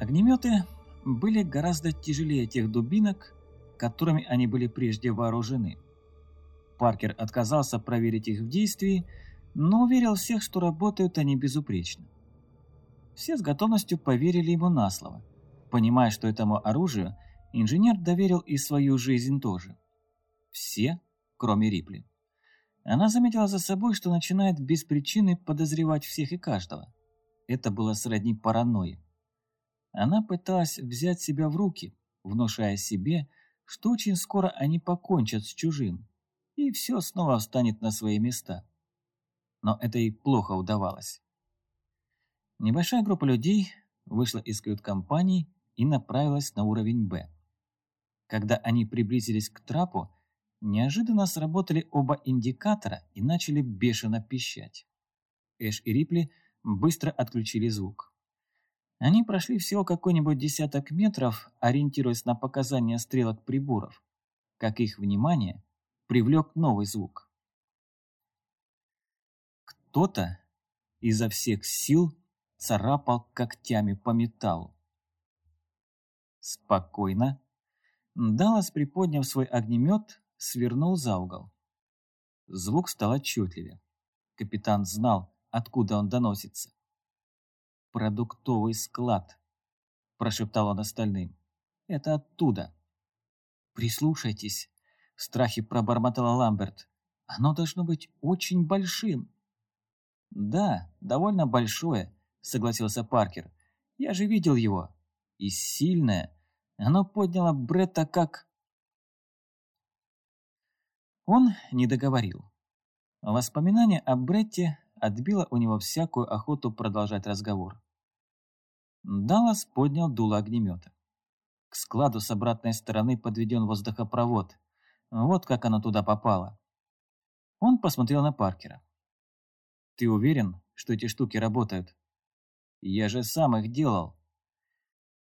Огнеметы были гораздо тяжелее тех дубинок, которыми они были прежде вооружены. Паркер отказался проверить их в действии, но уверил всех, что работают они безупречно. Все с готовностью поверили ему на слово, понимая, что этому оружию инженер доверил и свою жизнь тоже. Все, кроме Рипли. Она заметила за собой, что начинает без причины подозревать всех и каждого. Это было сродни паранойи. Она пыталась взять себя в руки, внушая себе, что очень скоро они покончат с чужим, и все снова встанет на свои места. Но это ей плохо удавалось. Небольшая группа людей вышла из кают-компании и направилась на уровень «Б». Когда они приблизились к трапу, неожиданно сработали оба индикатора и начали бешено пищать. Эш и Рипли быстро отключили звук. Они прошли всего какой-нибудь десяток метров, ориентируясь на показания стрелок приборов, как их внимание привлек новый звук. Кто-то изо всех сил царапал когтями по металлу. Спокойно. Даллас, приподняв свой огнемет, свернул за угол. Звук стал отчетливее. Капитан знал, откуда он доносится продуктовый склад», – прошептал он остальным. «Это оттуда». «Прислушайтесь», – в страхе пробормотала Ламберт. «Оно должно быть очень большим». «Да, довольно большое», – согласился Паркер. «Я же видел его. И сильное. Оно подняло Бретта как...» Он не договорил. Воспоминание о Бретте отбила у него всякую охоту продолжать разговор. Даллас поднял дуло огнемета. К складу с обратной стороны подведен воздухопровод. Вот как оно туда попало. Он посмотрел на Паркера. «Ты уверен, что эти штуки работают?» «Я же сам их делал».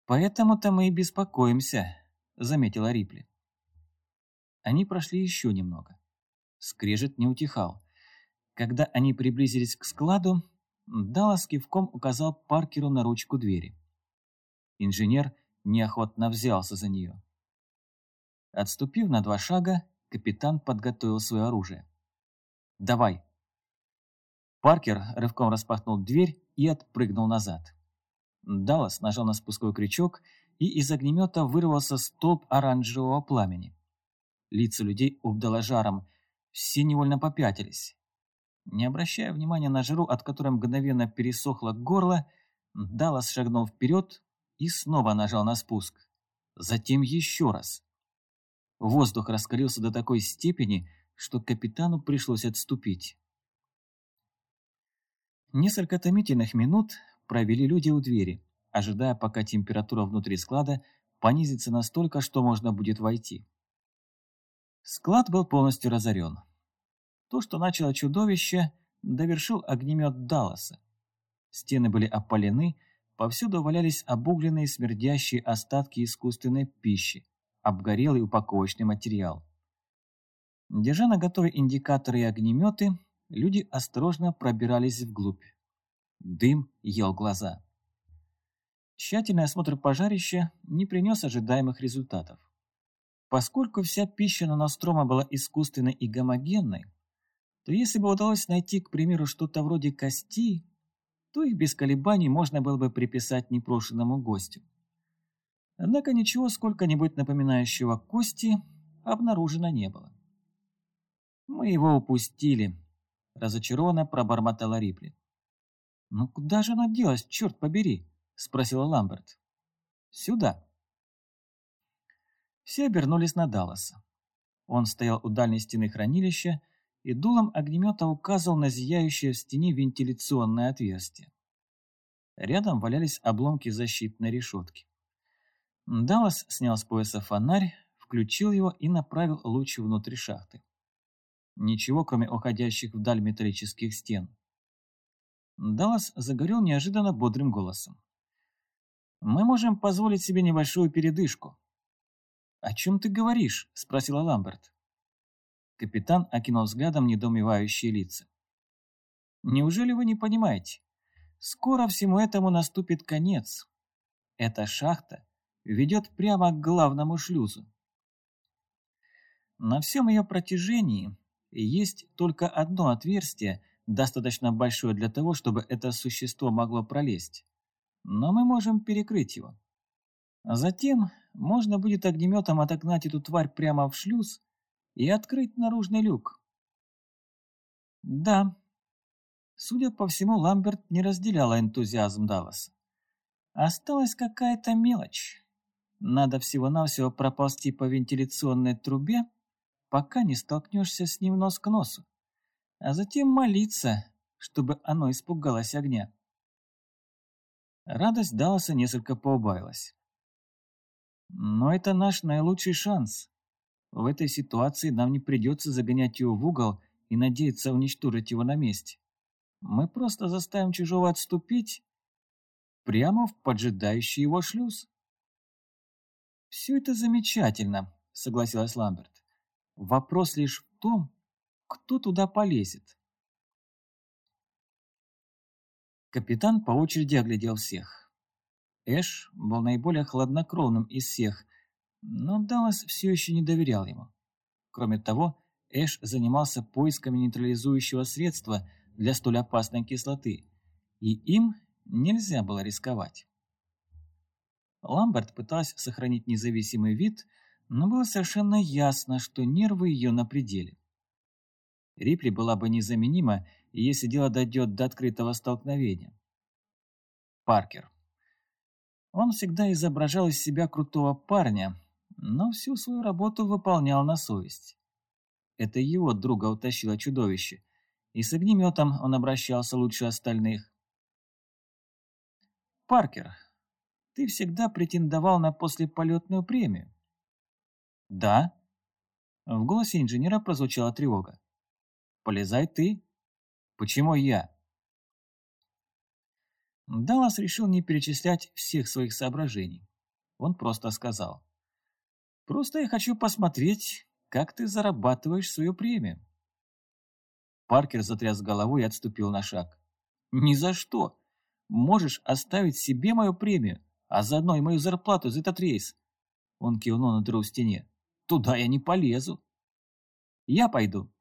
«Поэтому-то мы и беспокоимся», — заметила Рипли. Они прошли еще немного. Скрежет не утихал. Когда они приблизились к складу, Даллас кивком указал Паркеру на ручку двери. Инженер неохотно взялся за нее. Отступив на два шага, капитан подготовил свое оружие. «Давай!» Паркер рывком распахнул дверь и отпрыгнул назад. Даллас нажал на спусковой крючок, и из огнемета вырвался столб оранжевого пламени. Лица людей обдало жаром, все невольно попятились. Не обращая внимания на жиру, от которой мгновенно пересохло горло, Даллас шагнул вперед и снова нажал на спуск. Затем еще раз. Воздух раскалился до такой степени, что капитану пришлось отступить. Несколько томительных минут провели люди у двери, ожидая, пока температура внутри склада понизится настолько, что можно будет войти. Склад был полностью разорен. То, что начало чудовище, довершил огнемет Далласа. Стены были опалены, повсюду валялись обугленные смердящие остатки искусственной пищи, обгорелый упаковочный материал. Держа на готове индикаторы и огнеметы, люди осторожно пробирались вглубь. Дым ел глаза. Тщательный осмотр пожарища не принес ожидаемых результатов. Поскольку вся пища на Нострома была искусственной и гомогенной, то если бы удалось найти, к примеру, что-то вроде кости, то их без колебаний можно было бы приписать непрошенному гостю. Однако ничего сколько-нибудь напоминающего кости обнаружено не было. «Мы его упустили», – разочарованно пробормотала Рипли. «Ну куда же она делась, черт побери?» – спросила Ламберт. «Сюда». Все обернулись на Далласа. Он стоял у дальней стены хранилища и дулом огнемета указывал на зияющее в стене вентиляционное отверстие. Рядом валялись обломки защитной решетки. Даллас снял с пояса фонарь, включил его и направил луч внутрь шахты. Ничего, кроме уходящих вдаль металлических стен. Даллас загорел неожиданно бодрым голосом. «Мы можем позволить себе небольшую передышку». «О чем ты говоришь?» – спросила Ламберт. Капитан окинул взглядом недоумевающие лица. «Неужели вы не понимаете? Скоро всему этому наступит конец. Эта шахта ведет прямо к главному шлюзу. На всем ее протяжении есть только одно отверстие, достаточно большое для того, чтобы это существо могло пролезть. Но мы можем перекрыть его. Затем можно будет огнеметом отогнать эту тварь прямо в шлюз и открыть наружный люк. Да, судя по всему, Ламберт не разделяла энтузиазм Далласа. Осталась какая-то мелочь. Надо всего-навсего проползти по вентиляционной трубе, пока не столкнешься с ним нос к носу, а затем молиться, чтобы оно испугалось огня. Радость Далласа несколько поубавилась. Но это наш наилучший шанс. В этой ситуации нам не придется загонять его в угол и надеяться уничтожить его на месте. Мы просто заставим чужого отступить прямо в поджидающий его шлюз. «Все это замечательно», — согласилась Ламберт. «Вопрос лишь в том, кто туда полезет». Капитан по очереди оглядел всех. Эш был наиболее хладнокровным из всех, но Даллас все еще не доверял ему. Кроме того, Эш занимался поисками нейтрализующего средства для столь опасной кислоты, и им нельзя было рисковать. Ламберт пытался сохранить независимый вид, но было совершенно ясно, что нервы ее на пределе. Рипли была бы незаменима, если дело дойдет до открытого столкновения. Паркер. Он всегда изображал из себя крутого парня, но всю свою работу выполнял на совесть. Это его друга утащило чудовище, и с огнеметом он обращался лучше остальных. «Паркер, ты всегда претендовал на послеполетную премию». «Да?» В голосе инженера прозвучала тревога. «Полезай ты». «Почему я?» Даллас решил не перечислять всех своих соображений. Он просто сказал. «Просто я хочу посмотреть, как ты зарабатываешь свою премию». Паркер затряс головой и отступил на шаг. «Ни за что. Можешь оставить себе мою премию, а заодно и мою зарплату за этот рейс». Он кивнул на дыру в стене. «Туда я не полезу». «Я пойду».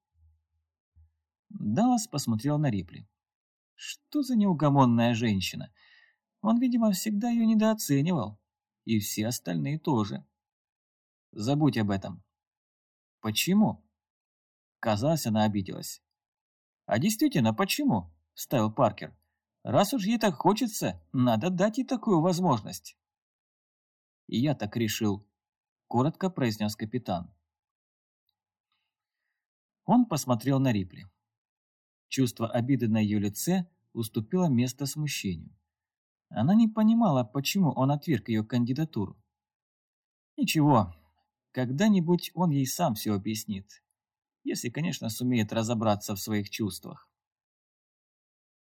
Даллас посмотрел на Рипли. Что за неугомонная женщина? Он, видимо, всегда ее недооценивал. И все остальные тоже. Забудь об этом. Почему? Казалось, она обиделась. А действительно, почему? Вставил Паркер. Раз уж ей так хочется, надо дать ей такую возможность. И я так решил, коротко произнес капитан. Он посмотрел на Рипли. Чувство обиды на ее лице уступило место смущению. Она не понимала, почему он отверг ее кандидатуру. Ничего, когда-нибудь он ей сам все объяснит, если, конечно, сумеет разобраться в своих чувствах.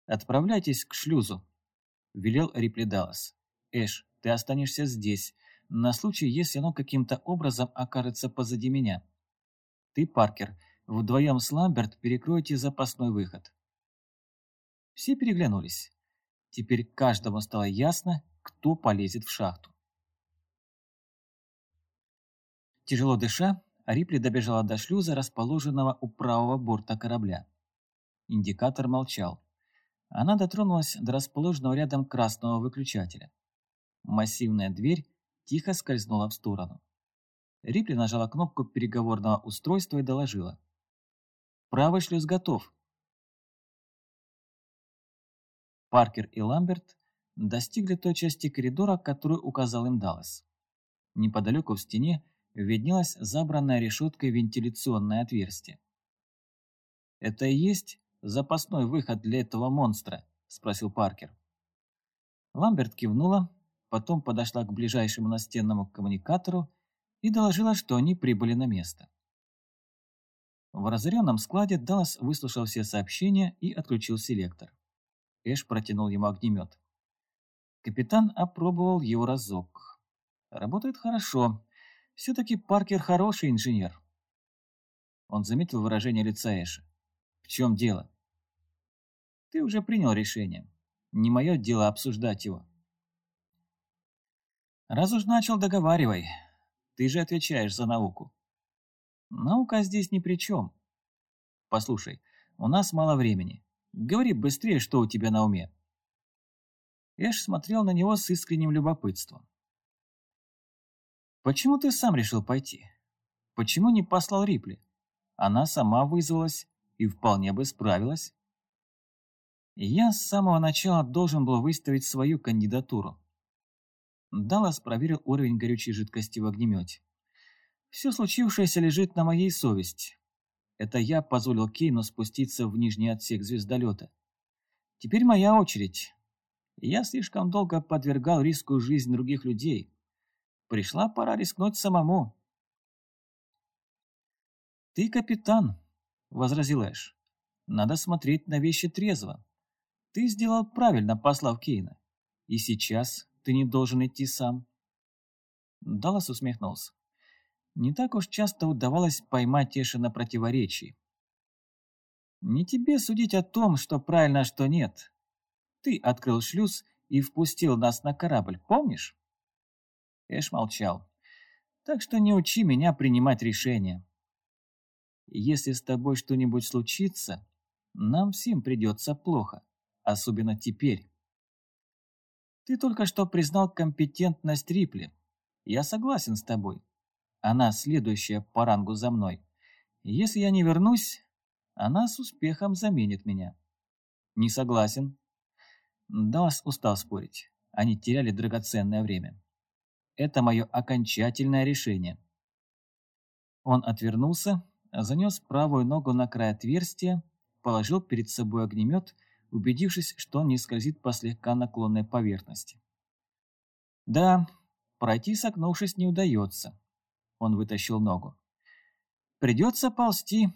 «Отправляйтесь к шлюзу», — велел Рипли Даллас. «Эш, ты останешься здесь, на случай, если оно каким-то образом окажется позади меня. Ты, Паркер, — Вдвоем с Ламберт перекройте запасной выход. Все переглянулись. Теперь каждому стало ясно, кто полезет в шахту. Тяжело дыша, Рипли добежала до шлюза, расположенного у правого борта корабля. Индикатор молчал. Она дотронулась до расположенного рядом красного выключателя. Массивная дверь тихо скользнула в сторону. Рипли нажала кнопку переговорного устройства и доложила. Правый шлюз готов. Паркер и Ламберт достигли той части коридора, которую указал им Даллас. Неподалеку в стене виднелось забранное решеткой вентиляционное отверстие. «Это и есть запасной выход для этого монстра?» – спросил Паркер. Ламберт кивнула, потом подошла к ближайшему настенному коммуникатору и доложила, что они прибыли на место. В разоренном складе Даллас выслушал все сообщения и отключил селектор. Эш протянул ему огнемет. Капитан опробовал его разок. Работает хорошо. Все-таки Паркер хороший инженер. Он заметил выражение лица Эша. В чем дело? Ты уже принял решение. Не мое дело обсуждать его. Раз уж начал, договаривай. Ты же отвечаешь за науку. Наука здесь ни при чем. Послушай, у нас мало времени. Говори быстрее, что у тебя на уме. Эш смотрел на него с искренним любопытством. «Почему ты сам решил пойти? Почему не послал Рипли? Она сама вызвалась и вполне бы справилась. Я с самого начала должен был выставить свою кандидатуру. Даллас проверил уровень горючей жидкости в огнемете. Все случившееся лежит на моей совести. Это я позволил Кейну спуститься в нижний отсек звездолета. Теперь моя очередь. Я слишком долго подвергал риску жизнь других людей. Пришла пора рискнуть самому. «Ты капитан», — возразил Эш. «Надо смотреть на вещи трезво. Ты сделал правильно, послав Кейна. И сейчас ты не должен идти сам». Даллас усмехнулся. Не так уж часто удавалось поймать Эша на противоречии. «Не тебе судить о том, что правильно, а что нет. Ты открыл шлюз и впустил нас на корабль, помнишь?» Эш молчал. «Так что не учи меня принимать решения. Если с тобой что-нибудь случится, нам всем придется плохо, особенно теперь. Ты только что признал компетентность Рипли. Я согласен с тобой. Она следующая по рангу за мной. Если я не вернусь, она с успехом заменит меня. Не согласен. Даллас устал спорить. Они теряли драгоценное время. Это мое окончательное решение. Он отвернулся, занес правую ногу на край отверстия, положил перед собой огнемет, убедившись, что он не скользит по слегка наклонной поверхности. Да, пройти согнувшись не удается. Он вытащил ногу. Придется ползти,